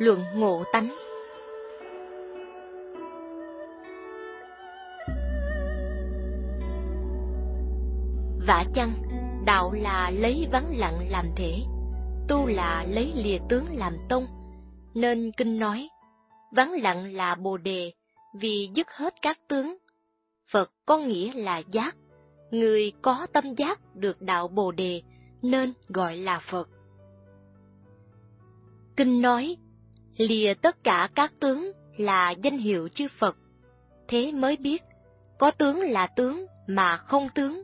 luận ngộ tánh. Vả chăng, đạo là lấy vắng lặng làm thể, tu là lấy lìa tướng làm tông, nên kinh nói, vắng lặng là bồ đề, vì dứt hết các tướng. Phật có nghĩa là giác, người có tâm giác được đạo bồ đề, nên gọi là Phật. Kinh nói, lìa tất cả các tướng là danh hiệu chư Phật, thế mới biết, có tướng là tướng mà không tướng,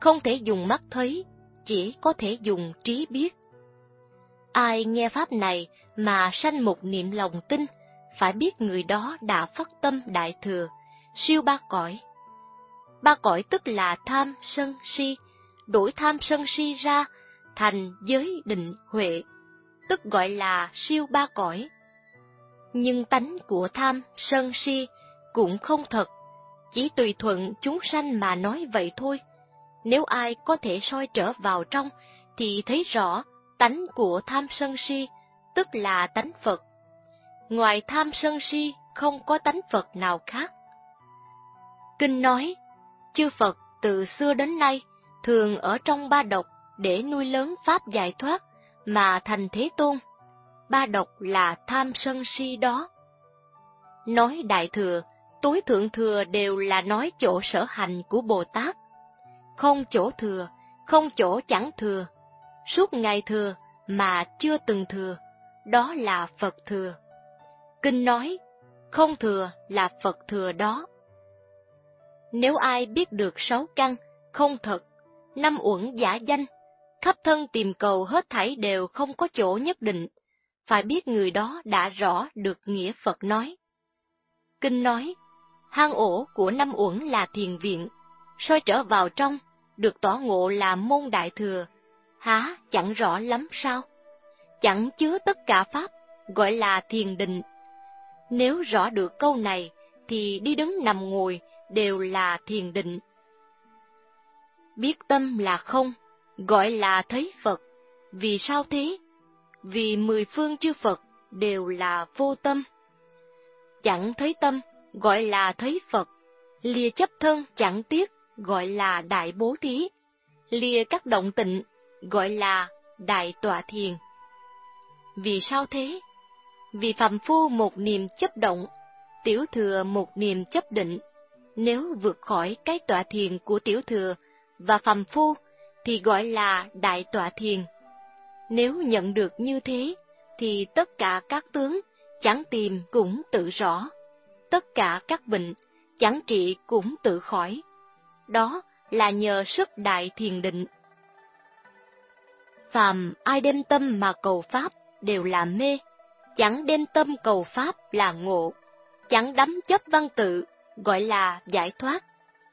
không thể dùng mắt thấy, chỉ có thể dùng trí biết. Ai nghe pháp này mà sanh một niệm lòng tin, phải biết người đó đã phát tâm đại thừa, siêu ba cõi. Ba cõi tức là tham, sân, si, đổi tham sân si ra thành giới định huệ, tức gọi là siêu ba cõi. Nhưng tánh của tham, sân si cũng không thật, chỉ tùy thuận chúng sanh mà nói vậy thôi. Nếu ai có thể soi trở vào trong, thì thấy rõ tánh của tham sân si, tức là tánh Phật. Ngoài tham sân si, không có tánh Phật nào khác. Kinh nói, chư Phật từ xưa đến nay thường ở trong ba độc để nuôi lớn pháp giải thoát mà thành thế tôn. Ba độc là tham sân si đó. Nói đại thừa, tối thượng thừa đều là nói chỗ sở hành của Bồ Tát. Không chỗ thừa, không chỗ chẳng thừa. Suốt ngày thừa mà chưa từng thừa, đó là Phật thừa. Kinh nói, không thừa là Phật thừa đó. Nếu ai biết được sáu căn, không thật, năm uẩn giả danh, khắp thân tìm cầu hết thảy đều không có chỗ nhất định, phải biết người đó đã rõ được nghĩa Phật nói. Kinh nói, hang ổ của năm uẩn là thiền viện, soi trở vào trong, được tỏ ngộ là môn đại thừa, há chẳng rõ lắm sao? Chẳng chứa tất cả pháp, gọi là thiền định. Nếu rõ được câu này, thì đi đứng nằm ngồi đều là thiền định. Biết tâm là không, gọi là thấy Phật. Vì sao thế? Vì mười phương chư Phật đều là vô tâm. Chẳng thấy tâm, gọi là thấy Phật. Lìa chấp thân chẳng tiếc, gọi là đại bố thí. Lìa các động tịnh, gọi là đại tọa thiền. Vì sao thế? Vì phàm phu một niềm chấp động, tiểu thừa một niềm chấp định. Nếu vượt khỏi cái tọa thiền của tiểu thừa và phàm phu thì gọi là đại tọa thiền. Nếu nhận được như thế, thì tất cả các tướng chẳng tìm cũng tự rõ, tất cả các bệnh chẳng trị cũng tự khỏi. Đó là nhờ sức đại thiền định. Phàm ai đem tâm mà cầu pháp đều là mê, chẳng đem tâm cầu pháp là ngộ, chẳng đắm chấp văn tự gọi là giải thoát,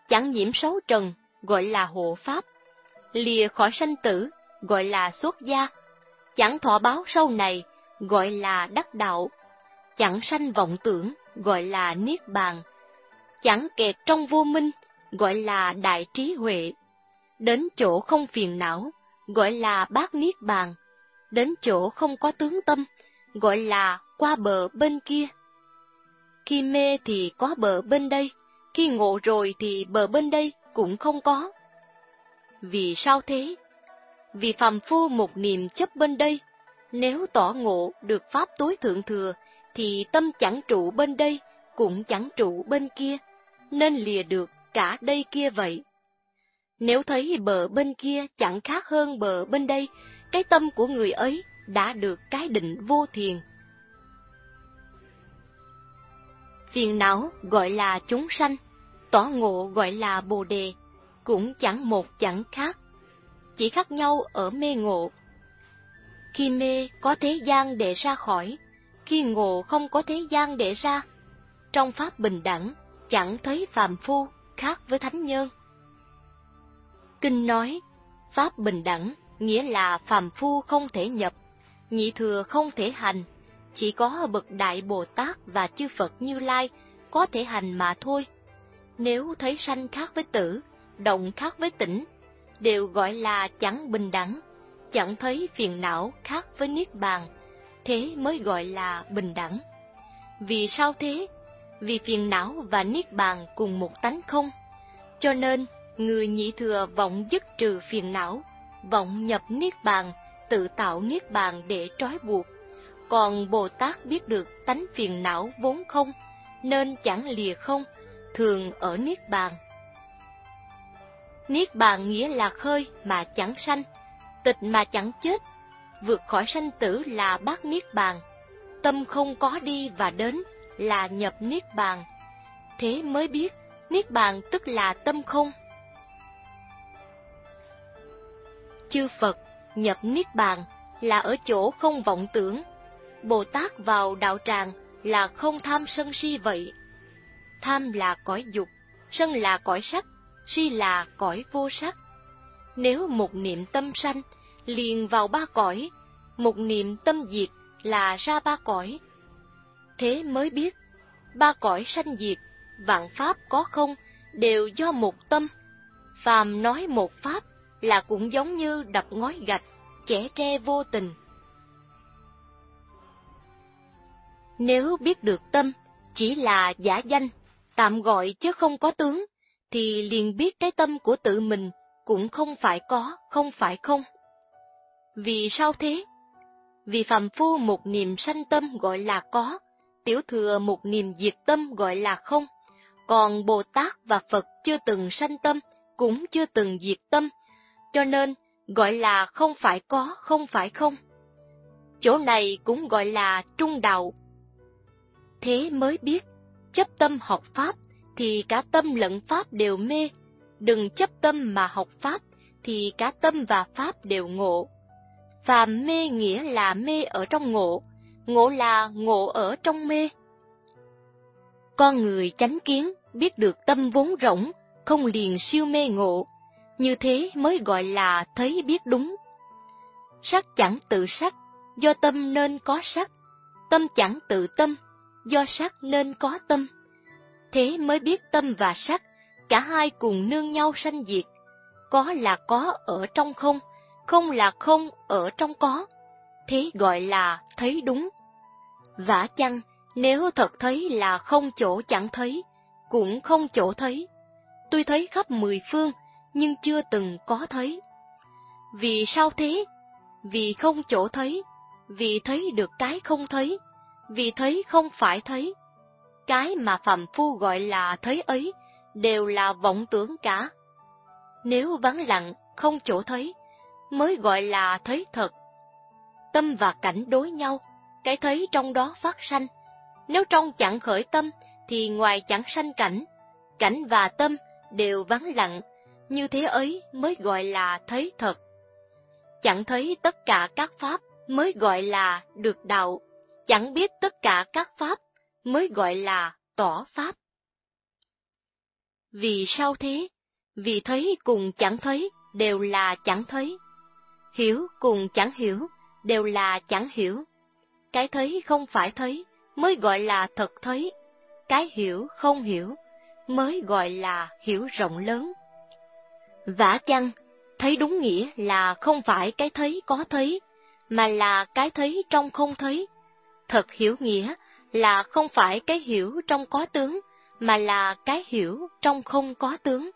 chẳng nhiễm xấu trần gọi là hộ pháp. Lìa khỏi sanh tử, gọi là xuất gia, chẳng thọ báo sau này, gọi là đắc đạo, chẳng sanh vọng tưởng, gọi là niết bàn, chẳng kẹt trong vô minh, gọi là đại trí huệ, đến chỗ không phiền não, gọi là bát niết bàn, đến chỗ không có tướng tâm, gọi là qua bờ bên kia. Khi mê thì có bờ bên đây, khi ngộ rồi thì bờ bên đây cũng không có. Vì sao thế? Vì phàm phu một niềm chấp bên đây, nếu tỏ ngộ được pháp tối thượng thừa, thì tâm chẳng trụ bên đây, cũng chẳng trụ bên kia, nên lìa được cả đây kia vậy. Nếu thấy bờ bên kia chẳng khác hơn bờ bên đây, cái tâm của người ấy đã được cái định vô thiền. Phiền não gọi là chúng sanh, tỏ ngộ gọi là bồ đề, cũng chẳng một chẳng khác, chỉ khác nhau ở mê ngộ. Khi mê có thế gian để ra khỏi, khi ngộ không có thế gian để ra. Trong pháp bình đẳng, chẳng thấy phàm phu khác với thánh nhân. Kinh nói, pháp bình đẳng nghĩa là phàm phu không thể nhập, nhị thừa không thể hành, chỉ có bậc đại Bồ Tát và chư Phật Như Lai có thể hành mà thôi. Nếu thấy sanh khác với tử, động khác với tỉnh, đều gọi là chẳng bình đẳng, chẳng thấy phiền não khác với niết bàn, thế mới gọi là bình đẳng. Vì sao thế? Vì phiền não và niết bàn cùng một tánh không. Cho nên, người nhị thừa vọng dứt trừ phiền não, vọng nhập niết bàn, tự tạo niết bàn để trói buộc. Còn Bồ Tát biết được tánh phiền não vốn không, nên chẳng lìa không, thường ở niết bàn. Niết bàn nghĩa là khơi mà chẳng sanh, tịch mà chẳng chết, vượt khỏi sanh tử là bát niết bàn, tâm không có đi và đến là nhập niết bàn. Thế mới biết, niết bàn tức là tâm không. Chư Phật nhập niết bàn là ở chỗ không vọng tưởng. Bồ Tát vào đạo tràng là không tham sân si vậy. Tham là cõi dục, sân là cõi sắc, si là cõi vô sắc. Nếu một niệm tâm sanh liền vào ba cõi, một niệm tâm diệt là ra ba cõi. Thế mới biết, ba cõi sanh diệt, vạn pháp có không, đều do một tâm. Phàm nói một pháp là cũng giống như đập ngói gạch, chẻ tre vô tình. Nếu biết được tâm chỉ là giả danh, tạm gọi chứ không có tướng, thì liền biết cái tâm của tự mình cũng không phải có, không phải không. Vì sao thế? Vì phàm phu một niềm sanh tâm gọi là có, tiểu thừa một niềm diệt tâm gọi là không, còn Bồ Tát và Phật chưa từng sanh tâm, cũng chưa từng diệt tâm, cho nên gọi là không phải có, không phải không. Chỗ này cũng gọi là trung đạo. Thế mới biết, chấp tâm học Pháp thì cả tâm lẫn Pháp đều mê, đừng chấp tâm mà học Pháp thì cả tâm và Pháp đều ngộ. và mê nghĩa là mê ở trong ngộ, ngộ là ngộ ở trong mê. Con người chánh kiến biết được tâm vốn rỗng, không liền siêu mê ngộ, như thế mới gọi là thấy biết đúng. Sắc chẳng tự sắc, do tâm nên có sắc, tâm chẳng tự tâm, do sắc nên có tâm. Thế mới biết tâm và sắc, cả hai cùng nương nhau sanh diệt, có là có ở trong không, không là không ở trong có, thế gọi là thấy đúng. Vả chăng, nếu thật thấy là không chỗ chẳng thấy, cũng không chỗ thấy. Tôi thấy khắp mười phương, nhưng chưa từng có thấy. Vì sao thế? Vì không chỗ thấy, vì thấy được cái không thấy, vì thấy không phải thấy. Cái mà phàm phu gọi là thấy ấy đều là vọng tưởng cả. Nếu vắng lặng, không chỗ thấy, mới gọi là thấy thật. Tâm và cảnh đối nhau, cái thấy trong đó phát sanh. Nếu trong chẳng khởi tâm, thì ngoài chẳng sanh cảnh, cảnh và tâm đều vắng lặng, như thế ấy mới gọi là thấy thật. Chẳng thấy tất cả các pháp mới gọi là được đạo, chẳng biết tất cả các pháp mới gọi là tỏ pháp. Vì sao thế? Vì thấy cùng chẳng thấy đều là chẳng thấy. Hiểu cùng chẳng hiểu đều là chẳng hiểu. Cái thấy không phải thấy mới gọi là thật thấy. Cái hiểu không hiểu mới gọi là hiểu rộng lớn. Vả chăng, thấy đúng nghĩa là không phải cái thấy có thấy, mà là cái thấy trong không thấy. Thật hiểu nghĩa là không phải cái hiểu trong có tướng, mà là cái hiểu trong không có tướng.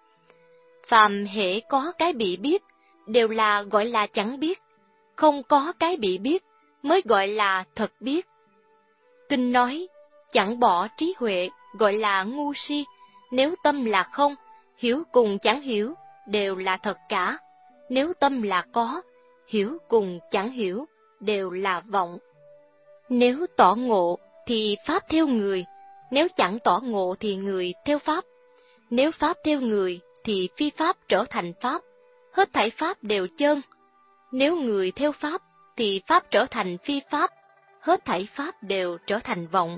Phàm hệ có cái bị biết, đều là gọi là chẳng biết, không có cái bị biết mới gọi là thật biết. Kinh nói, chẳng bỏ trí huệ gọi là ngu si, nếu tâm là không, hiểu cùng chẳng hiểu đều là thật cả. Nếu tâm là có, hiểu cùng chẳng hiểu, đều là vọng. Nếu tỏ ngộ thì Pháp theo người, nếu chẳng tỏ ngộ thì người theo Pháp. Nếu Pháp theo người thì phi Pháp trở thành Pháp, hết thảy Pháp đều chân. Nếu người theo Pháp thì Pháp trở thành phi Pháp, hết thảy Pháp đều trở thành vọng.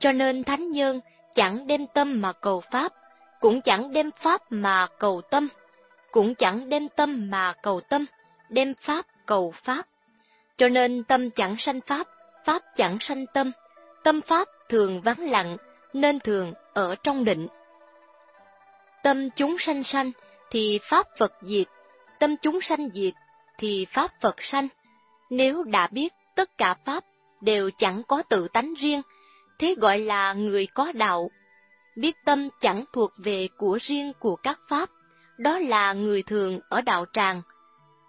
Cho nên Thánh Nhân chẳng đem tâm mà cầu Pháp, cũng chẳng đem pháp mà cầu tâm, cũng chẳng đem tâm mà cầu tâm, đem pháp cầu pháp. Cho nên tâm chẳng sanh pháp, pháp chẳng sanh tâm, tâm pháp thường vắng lặng, nên thường ở trong định. Tâm chúng sanh sanh thì pháp Phật diệt, tâm chúng sanh diệt thì pháp Phật sanh. Nếu đã biết tất cả Pháp đều chẳng có tự tánh riêng, thế gọi là người có đạo. Biết tâm chẳng thuộc về của riêng của các Pháp, đó là người thường ở đạo tràng.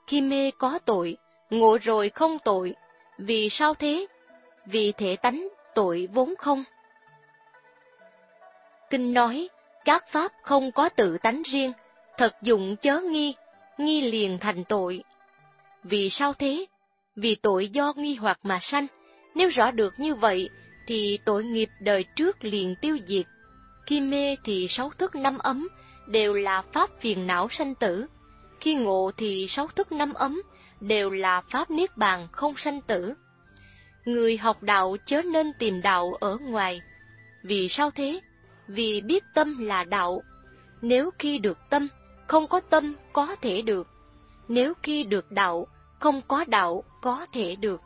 Khi mê có tội, ngộ rồi không tội, vì sao thế? Vì thể tánh tội vốn không. Kinh nói, các Pháp không có tự tánh riêng, thật dụng chớ nghi, nghi liền thành tội. Vì sao thế? Vì tội do nghi hoặc mà sanh, nếu rõ được như vậy, thì tội nghiệp đời trước liền tiêu diệt. Khi mê thì sáu thức năm ấm đều là pháp phiền não sanh tử. Khi ngộ thì sáu thức năm ấm đều là pháp niết bàn không sanh tử. Người học đạo chớ nên tìm đạo ở ngoài. Vì sao thế? Vì biết tâm là đạo. Nếu khi được tâm, không có tâm có thể được. Nếu khi được đạo, không có đạo có thể được.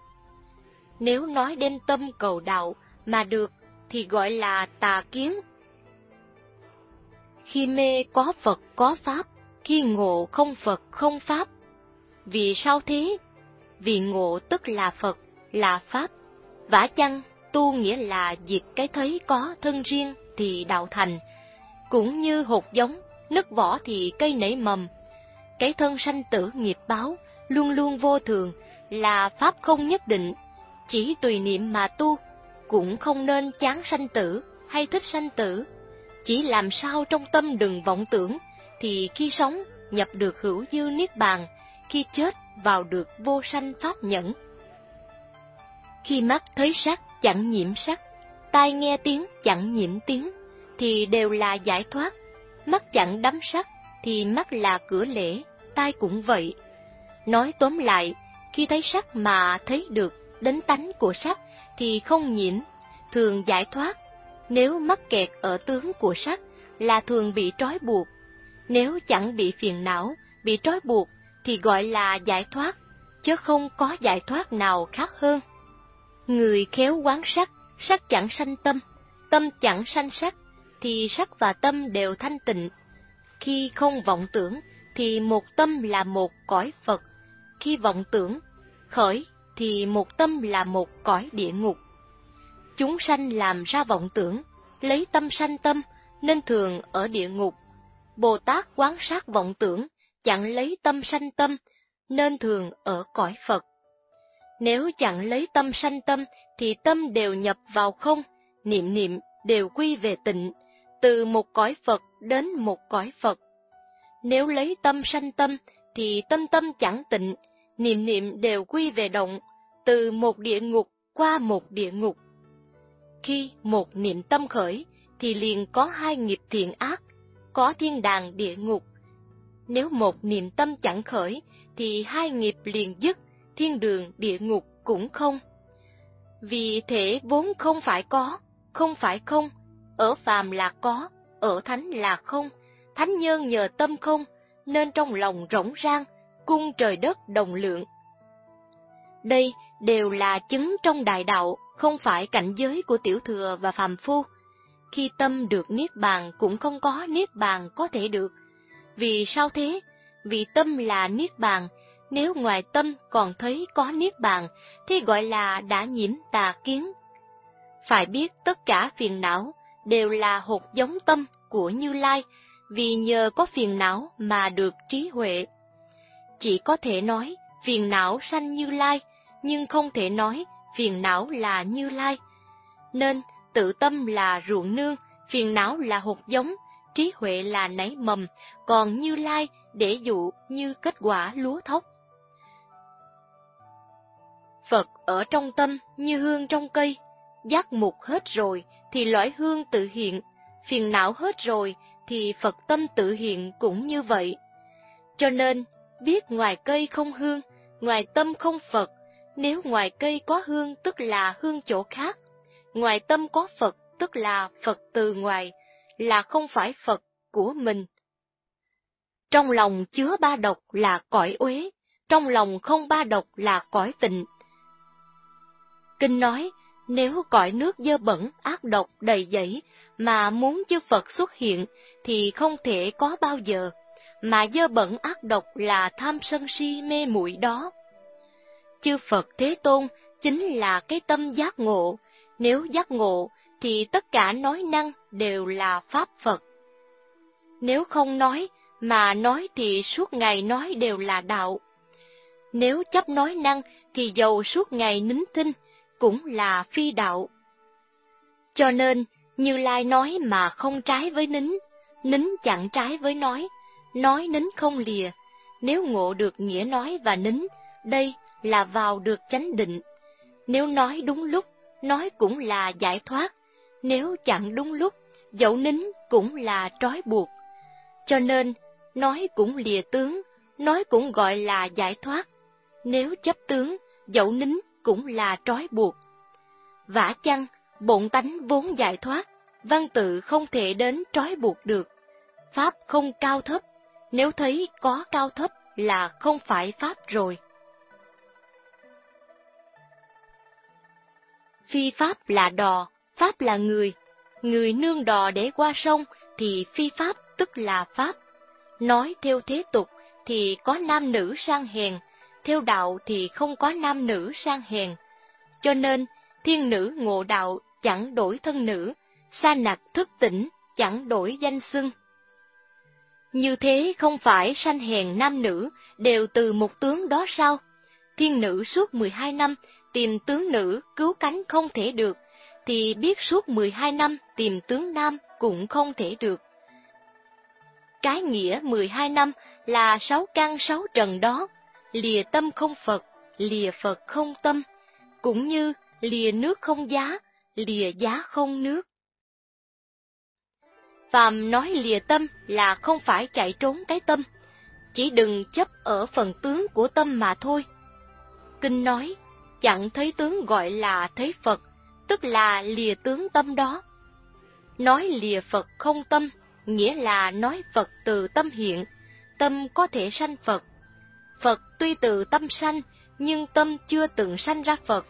Nếu nói đem tâm cầu đạo mà được thì gọi là tà kiến. Khi mê có Phật có Pháp, khi ngộ không Phật không Pháp. Vì sao thế? Vì ngộ tức là Phật, là Pháp. Vả chăng, tu nghĩa là diệt cái thấy có thân riêng thì đạo thành. Cũng như hột giống, nứt vỏ thì cây nảy mầm. Cái thân sanh tử nghiệp báo, luôn luôn vô thường, là Pháp không nhất định, chỉ tùy niệm mà tu, cũng không nên chán sanh tử hay thích sanh tử. Chỉ làm sao trong tâm đừng vọng tưởng, thì khi sống nhập được hữu dư niết bàn, khi chết vào được vô sanh pháp nhẫn. Khi mắt thấy sắc chẳng nhiễm sắc, tai nghe tiếng chẳng nhiễm tiếng, thì đều là giải thoát. Mắt chẳng đắm sắc, thì mắt là cửa lễ, tai cũng vậy. Nói tóm lại, khi thấy sắc mà thấy được đến tánh của sắc thì không nhiễm, thường giải thoát. Nếu mắc kẹt ở tướng của sắc là thường bị trói buộc. Nếu chẳng bị phiền não, bị trói buộc thì gọi là giải thoát, chứ không có giải thoát nào khác hơn. Người khéo quán sắc, sắc chẳng sanh tâm, tâm chẳng sanh sắc, thì sắc và tâm đều thanh tịnh. Khi không vọng tưởng, thì một tâm là một cõi Phật. Khi vọng tưởng, khởi thì một tâm là một cõi địa ngục. Chúng sanh làm ra vọng tưởng, lấy tâm sanh tâm, nên thường ở địa ngục. Bồ Tát quán sát vọng tưởng, chẳng lấy tâm sanh tâm, nên thường ở cõi Phật. Nếu chẳng lấy tâm sanh tâm, thì tâm đều nhập vào không, niệm niệm đều quy về tịnh, từ một cõi Phật đến một cõi Phật. Nếu lấy tâm sanh tâm, thì tâm tâm chẳng tịnh, niệm niệm đều quy về động, từ một địa ngục qua một địa ngục. Khi một niệm tâm khởi, thì liền có hai nghiệp thiện ác, có thiên đàng địa ngục. Nếu một niệm tâm chẳng khởi, thì hai nghiệp liền dứt, thiên đường địa ngục cũng không. Vì thể vốn không phải có, không phải không, ở phàm là có, ở thánh là không, thánh nhân nhờ tâm không, nên trong lòng rỗng rang, cung trời đất đồng lượng. Đây đều là chứng trong đại đạo, không phải cảnh giới của tiểu thừa và phàm phu. Khi tâm được niết bàn cũng không có niết bàn có thể được. Vì sao thế? Vì tâm là niết bàn, nếu ngoài tâm còn thấy có niết bàn thì gọi là đã nhiễm tà kiến. Phải biết tất cả phiền não đều là hột giống tâm của Như Lai, vì nhờ có phiền não mà được trí huệ. Chỉ có thể nói phiền não sanh Như Lai, nhưng không thể nói phiền não là Như Lai. Nên tự tâm là ruộng nương, phiền não là hột giống, trí huệ là nảy mầm, còn Như Lai để dụ như kết quả lúa thóc. Phật ở trong tâm như hương trong cây, giác mục hết rồi thì lõi hương tự hiện, phiền não hết rồi thì Phật tâm tự hiện cũng như vậy. Cho nên, biết ngoài cây không hương, ngoài tâm không Phật, nếu ngoài cây có hương tức là hương chỗ khác, ngoài tâm có Phật tức là Phật từ ngoài, là không phải Phật của mình. Trong lòng chứa ba độc là cõi uế, trong lòng không ba độc là cõi tịnh. Kinh nói, nếu cõi nước dơ bẩn, ác độc, đầy dẫy, mà muốn chư Phật xuất hiện, thì không thể có bao giờ, mà dơ bẩn ác độc là tham sân si mê muội đó. Chư Phật Thế Tôn chính là cái tâm giác ngộ. Nếu giác ngộ, thì tất cả nói năng đều là Pháp Phật. Nếu không nói, mà nói thì suốt ngày nói đều là đạo. Nếu chấp nói năng, thì dầu suốt ngày nín thinh, cũng là phi đạo. Cho nên, Như Lai nói mà không trái với nín, nín chẳng trái với nói, nói nín không lìa. Nếu ngộ được nghĩa nói và nín, đây là vào được chánh định. Nếu nói đúng lúc, nói cũng là giải thoát. Nếu chẳng đúng lúc, dẫu nín cũng là trói buộc. Cho nên, nói cũng lìa tướng, nói cũng gọi là giải thoát. Nếu chấp tướng, dẫu nín cũng là trói buộc. Vả chăng, bộn tánh vốn giải thoát, văn tự không thể đến trói buộc được. Pháp không cao thấp, nếu thấy có cao thấp là không phải Pháp rồi. Phi Pháp là đò, Pháp là người. Người nương đò để qua sông thì phi Pháp tức là Pháp. Nói theo thế tục thì có nam nữ sang hèn, theo đạo thì không có nam nữ sang hèn. Cho nên, thiên nữ ngộ đạo chẳng đổi thân nữ, sa nặc thức tỉnh chẳng đổi danh xưng. Như thế không phải sanh hèn nam nữ đều từ một tướng đó sao? Thiên nữ suốt 12 năm tìm tướng nữ cứu cánh không thể được, thì biết suốt 12 năm tìm tướng nam cũng không thể được. Cái nghĩa 12 năm là sáu căn sáu trần đó, lìa tâm không Phật, lìa Phật không tâm, cũng như lìa nước không giá, lìa giá không nước. Phàm nói lìa tâm là không phải chạy trốn cái tâm, chỉ đừng chấp ở phần tướng của tâm mà thôi. Kinh nói, chẳng thấy tướng gọi là thấy Phật, tức là lìa tướng tâm đó. Nói lìa Phật không tâm, nghĩa là nói Phật từ tâm hiện, tâm có thể sanh Phật. Phật tuy từ tâm sanh, nhưng tâm chưa từng sanh ra Phật,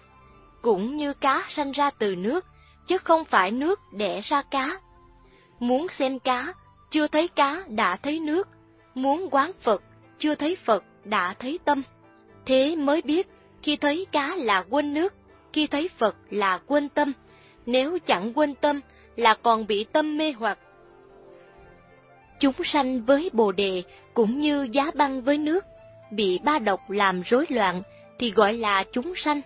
cũng như cá sanh ra từ nước, chứ không phải nước đẻ ra cá. Muốn xem cá, chưa thấy cá đã thấy nước, muốn quán Phật, chưa thấy Phật đã thấy tâm. Thế mới biết, khi thấy cá là quên nước, khi thấy Phật là quên tâm, nếu chẳng quên tâm là còn bị tâm mê hoặc. Chúng sanh với bồ đề cũng như giá băng với nước, bị ba độc làm rối loạn thì gọi là chúng sanh,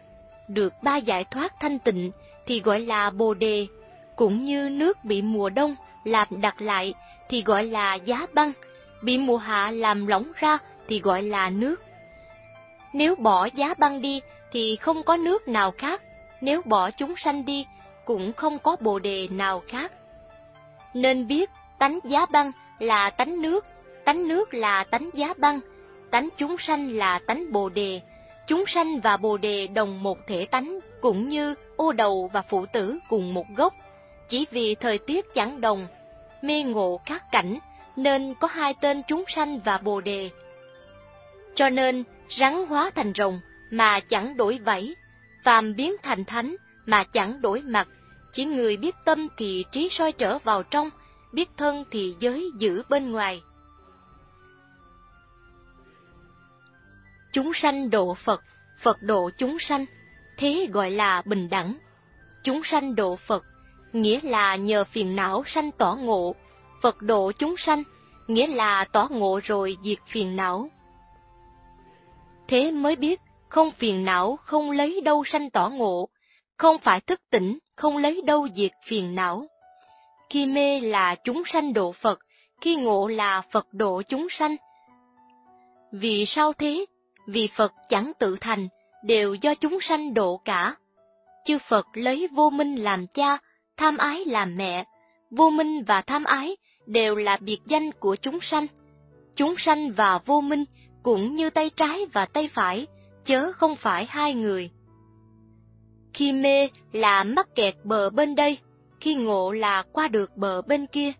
được ba giải thoát thanh tịnh thì gọi là bồ đề, cũng như nước bị mùa đông làm đặt lại thì gọi là giá băng, bị mùa hạ làm lỏng ra thì gọi là nước. Nếu bỏ giá băng đi thì không có nước nào khác, nếu bỏ chúng sanh đi cũng không có bồ đề nào khác. Nên biết tánh giá băng là tánh nước, tánh nước là tánh giá băng, tánh chúng sanh là tánh bồ đề. Chúng sanh và bồ đề đồng một thể tánh, cũng như ô đầu và phụ tử cùng một gốc. Chỉ vì thời tiết chẳng đồng, mê ngộ khác cảnh, nên có hai tên chúng sanh và bồ đề. Cho nên, rắn hóa thành rồng mà chẳng đổi vảy, phàm biến thành thánh mà chẳng đổi mặt, chỉ người biết tâm thì trí soi trở vào trong, biết thân thì giới giữ bên ngoài. Chúng sanh độ Phật, Phật độ chúng sanh, thế gọi là bình đẳng. Chúng sanh độ Phật, nghĩa là nhờ phiền não sanh tỏ ngộ, Phật độ chúng sanh, nghĩa là tỏ ngộ rồi diệt phiền não. Thế mới biết, không phiền não không lấy đâu sanh tỏ ngộ, không phải thức tỉnh không lấy đâu diệt phiền não. Khi mê là chúng sanh độ Phật, khi ngộ là Phật độ chúng sanh. Vì sao thế? Vì Phật chẳng tự thành, đều do chúng sanh độ cả. Chư Phật lấy vô minh làm cha, tham ái làm mẹ. Vô minh và tham ái đều là biệt danh của chúng sanh. Chúng sanh và vô minh cũng như tay trái và tay phải, chớ không phải hai người. Khi mê là mắc kẹt bờ bên đây, khi ngộ là qua được bờ bên kia.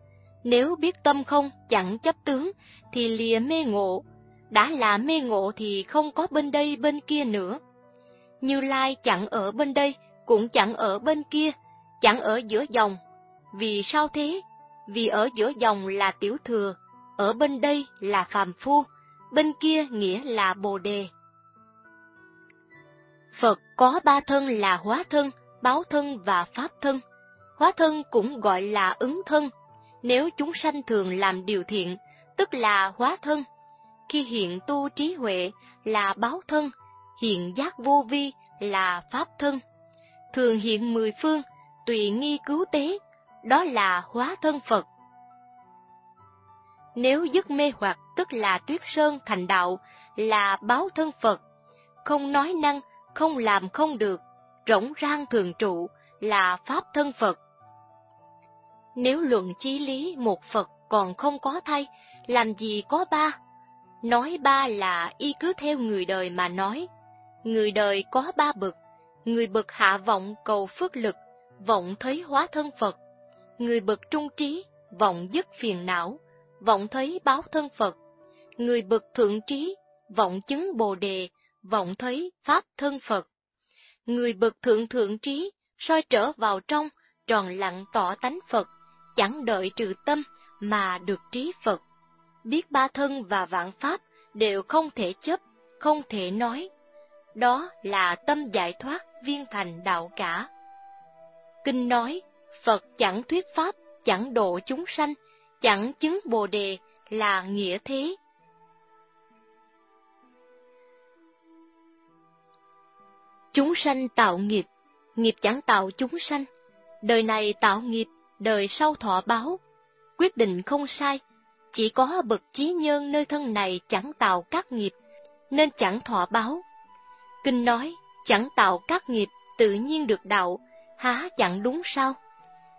Nếu biết tâm không chẳng chấp tướng, thì lìa mê ngộ. Đã là mê ngộ thì không có bên đây bên kia nữa. Như Lai chẳng ở bên đây, cũng chẳng ở bên kia, chẳng ở giữa dòng. Vì sao thế? Vì ở giữa dòng là tiểu thừa, ở bên đây là phàm phu, bên kia nghĩa là bồ đề. Phật có ba thân là hóa thân, báo thân và pháp thân. Hóa thân cũng gọi là ứng thân. Nếu chúng sanh thường làm điều thiện, tức là hóa thân. Khi hiện tu trí huệ là báo thân, hiện giác vô vi là pháp thân. Thường hiện mười phương, tùy nghi cứu tế, đó là hóa thân Phật. Nếu dứt mê hoặc tức là tuyết sơn thành đạo, là báo thân Phật. Không nói năng, không làm không được, rỗng rang thường trụ, là pháp thân Phật. Nếu luận chí lý một Phật còn không có thay, làm gì có ba? Nói ba là y cứ theo người đời mà nói. Người đời có ba bậc, người bậc hạ vọng cầu phước lực, vọng thấy hóa thân Phật. Người bậc trung trí, vọng dứt phiền não, vọng thấy báo thân Phật. Người bậc thượng trí, vọng chứng Bồ đề, vọng thấy pháp thân Phật. Người bậc thượng thượng trí, soi trở vào trong, tròn lặng tỏ tánh Phật, chẳng đợi trừ tâm mà được trí Phật. Biết ba thân và vạn pháp đều không thể chấp, không thể nói. Đó là tâm giải thoát viên thành đạo cả. Kinh nói, Phật chẳng thuyết pháp, chẳng độ chúng sanh, chẳng chứng bồ đề là nghĩa thế. Chúng sanh tạo nghiệp, nghiệp chẳng tạo chúng sanh. Đời này tạo nghiệp, đời sau thọ báo. Quyết định không sai, chỉ có bậc trí nhân nơi thân này chẳng tạo các nghiệp, nên chẳng thọ báo. Kinh nói, chẳng tạo các nghiệp, tự nhiên được đạo, há chẳng đúng sao?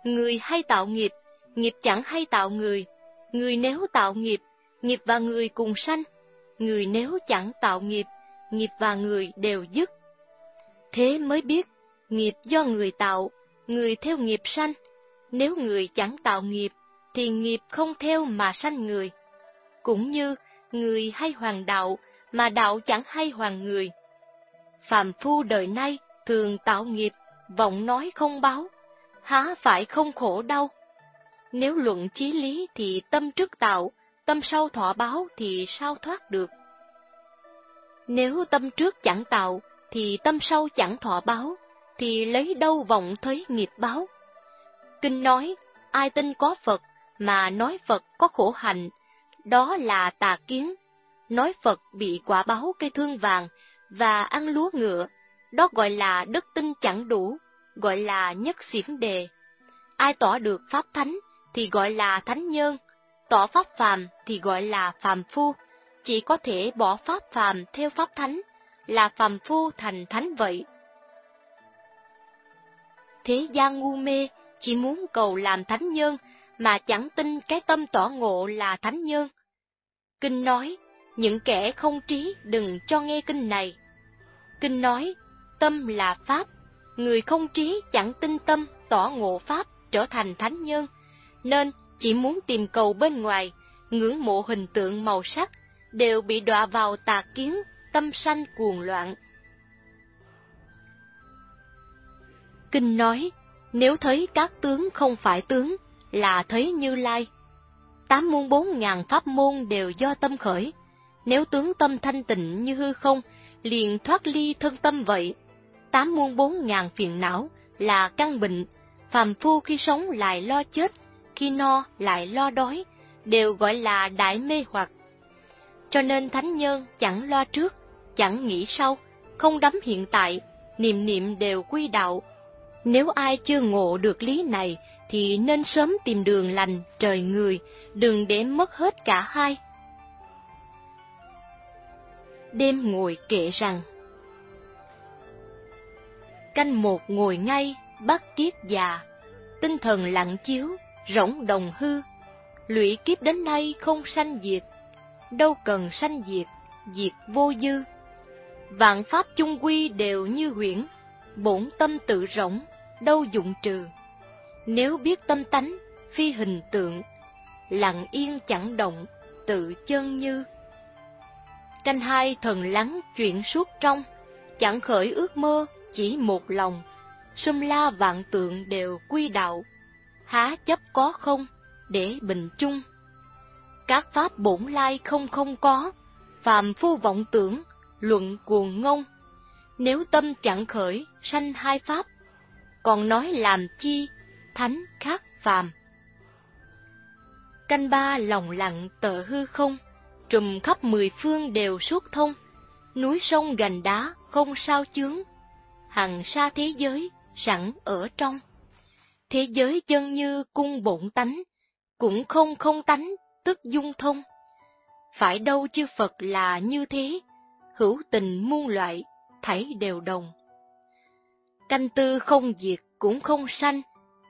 Người hay tạo nghiệp, nghiệp chẳng hay tạo người. Người nếu tạo nghiệp, nghiệp và người cùng sanh. Người nếu chẳng tạo nghiệp, nghiệp và người đều dứt. Thế mới biết, nghiệp do người tạo, người theo nghiệp sanh. Nếu người chẳng tạo nghiệp, thì nghiệp không theo mà sanh người. Cũng như người hay hoàng đạo, mà đạo chẳng hay hoàng người. Phạm phu đời nay thường tạo nghiệp, vọng nói không báo, há phải không khổ đau. Nếu luận chí lý thì tâm trước tạo, tâm sau thọ báo thì sao thoát được. Nếu tâm trước chẳng tạo, thì tâm sau chẳng thọ báo, thì lấy đâu vọng thấy nghiệp báo. Kinh nói, ai tin có Phật, mà nói Phật có khổ hạnh, đó là tà kiến. Nói Phật bị quả báo cây thương vàng và ăn lúa ngựa, đó gọi là đức tin chẳng đủ, gọi là nhất xiển đề. Ai tỏ được pháp thánh thì gọi là thánh nhân, tỏ pháp phàm thì gọi là phàm phu, chỉ có thể bỏ pháp phàm theo pháp thánh, là phàm phu thành thánh vậy. Thế gian ngu mê chỉ muốn cầu làm thánh nhân mà chẳng tin cái tâm tỏ ngộ là thánh nhân. Kinh nói, những kẻ không trí đừng cho nghe kinh này. Kinh nói, tâm là pháp, người không trí chẳng tin tâm tỏ ngộ pháp trở thành thánh nhân, nên chỉ muốn tìm cầu bên ngoài, ngưỡng mộ hình tượng màu sắc, đều bị đọa vào tà kiến, tâm sanh cuồng loạn. Kinh nói, nếu thấy các tướng không phải tướng, là thấy Như Lai. Tám muôn bốn ngàn pháp môn đều do tâm khởi, nếu tướng tâm thanh tịnh như hư không, liền thoát ly thân tâm vậy. Tám muôn bốn ngàn phiền não là căn bệnh, phàm phu khi sống lại lo chết, khi no lại lo đói, đều gọi là đại mê hoặc. Cho nên thánh nhân chẳng lo trước, chẳng nghĩ sau, không đắm hiện tại, niệm niệm đều quy đạo. Nếu ai chưa ngộ được lý này, thì nên sớm tìm đường lành trời người, đừng để mất hết cả hai. Đêm ngồi kệ rằng Canh một ngồi ngay, bắt kiết già, tinh thần lặng chiếu, rỗng đồng hư, lụy kiếp đến nay không sanh diệt, đâu cần sanh diệt, diệt vô dư. Vạn pháp chung quy đều như huyễn, bổn tâm tự rỗng, đâu dụng trừ. Nếu biết tâm tánh, phi hình tượng, lặng yên chẳng động, tự chân như. Canh hai thần lắng chuyện suốt trong, chẳng khởi ước mơ, chỉ một lòng, xâm la vạn tượng đều quy đạo, há chấp có không, để bình chung. Các pháp bổn lai không không có, phàm phu vọng tưởng, luận cuồng ngông. Nếu tâm chẳng khởi, sanh hai pháp, còn nói làm chi, thánh khác phàm. Canh ba lòng lặng tợ hư không, trùm khắp mười phương đều suốt thông, núi sông gành đá không sao chướng, hằng xa thế giới sẵn ở trong. Thế giới chân như cung bổn tánh, cũng không không tánh, tức dung thông. Phải đâu chư Phật là như thế, hữu tình muôn loại, thảy đều đồng. Canh tư không diệt cũng không sanh,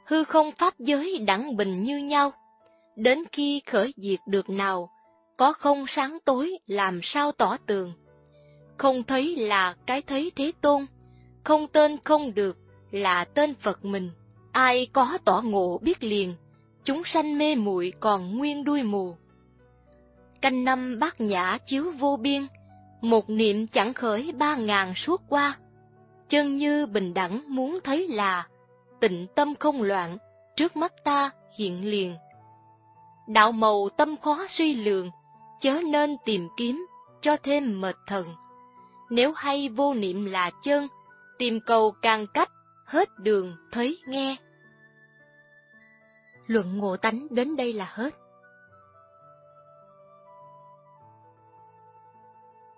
hư không pháp giới đẳng bình như nhau. Đến khi khởi diệt được nào, có không sáng tối làm sao tỏ tường. Không thấy là cái thấy thế tôn, không tên không được là tên Phật mình. Ai có tỏ ngộ biết liền, chúng sanh mê muội còn nguyên đuôi mù. Canh năm bát nhã chiếu vô biên, một niệm chẳng khởi ba ngàn suốt qua. Chân như bình đẳng muốn thấy là, tịnh tâm không loạn, trước mắt ta hiện liền. Đạo màu tâm khó suy lường, chớ nên tìm kiếm, cho thêm mệt thần. Nếu hay vô niệm là chân, tìm cầu càng cách, hết đường thấy nghe. Luận ngộ tánh đến đây là hết.